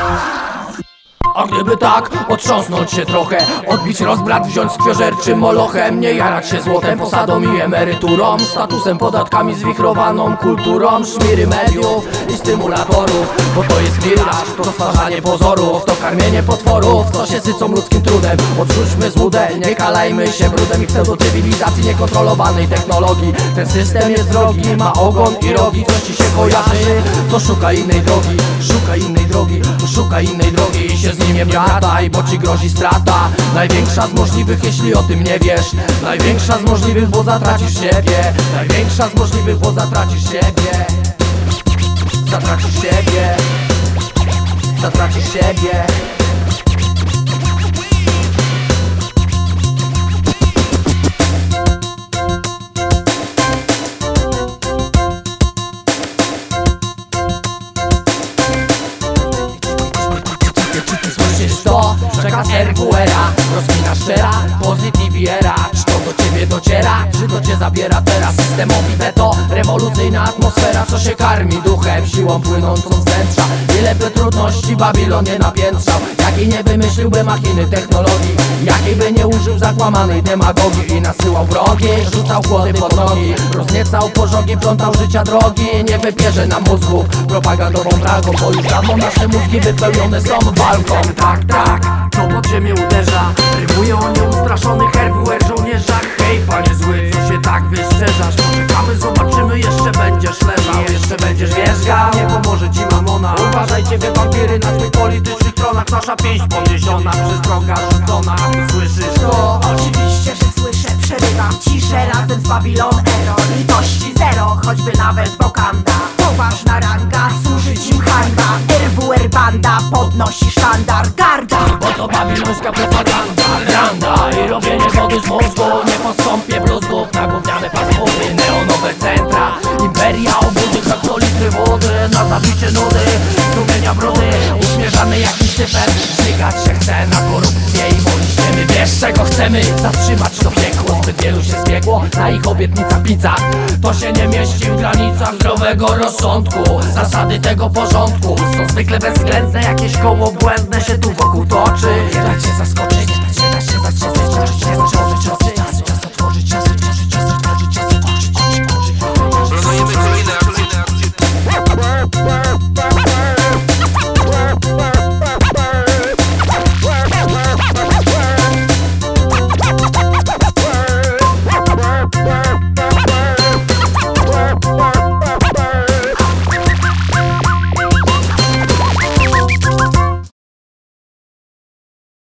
Thank you. A gdyby tak, otrząsnąć się trochę Odbić rozbrat, wziąć skwiożerczym molochem Nie jarać się złotem, posadą i emeryturą Statusem, podatkami, zwichrowaną kulturą Szmiry mediów i stymulatorów Bo to jest milaż, to stwarzanie pozorów To karmienie potworów, co się sycą ludzkim trudem. Odrzućmy złudę, nie kalajmy się brudem I pseudocywilizacji niekontrolowanej technologii. Ten system jest drogi, ma ogon i rogi Coś ci się kojarzy, to szukaj innej drogi Szukaj innej drogi, szukaj innej drogi I się z nie gadaj, bo ci grozi strata. Największa z możliwych, jeśli o tym nie wiesz. Największa z możliwych, bo zatracisz siebie. Największa z możliwych, bo zatracisz siebie. Zatracisz siebie. Zatracisz siebie Przekaz RWR-a Rozkmina szczera, pozytywiera do ciebie dociera? Czy to cię zabiera teraz? Systemowi veto Rewolucyjna atmosfera, co się karmi duchem Siłą płynącą z wnętrza. Ile by trudności Babilon nie napiętrzał. Jakiej nie wymyśliłby machiny technologii Jakiej by nie użył zakłamanej demagogii I nasyłał wrogi, rzucał chłody pod nogi. Rozniecał pożogi, plątał życia drogi Nie wybierze nam mózgów propagandową bragą Bo już dawno nasze mózgi wypełnione są walką. Tak, tak, to pod ziemię uderza Nasza pięść podniesiona, przez droga rzucona. Słyszysz to? Oczywiście, że słyszę, przerywam ciszę razem z Babylon Ero. Litości zero, choćby nawet Bokanda. Poważna ranga, służyć im hańba. RWR banda podnosi sztandar. Garda! Bo to babilońska propaganda. Granda i robienie wody z mózgu Nie postąpię typem Żygać się chce na korupcję i woliśmy Wiesz czego chcemy? Zatrzymać to piekło Zbyt wielu się zbiegło na ich obietnica pizza. To się nie mieści w granicach zdrowego rozsądku. Zasady tego porządku Są zwykle bezwzględne Jakieś koło błędne się tu wokół toczy. Nie dać się zaskoczyć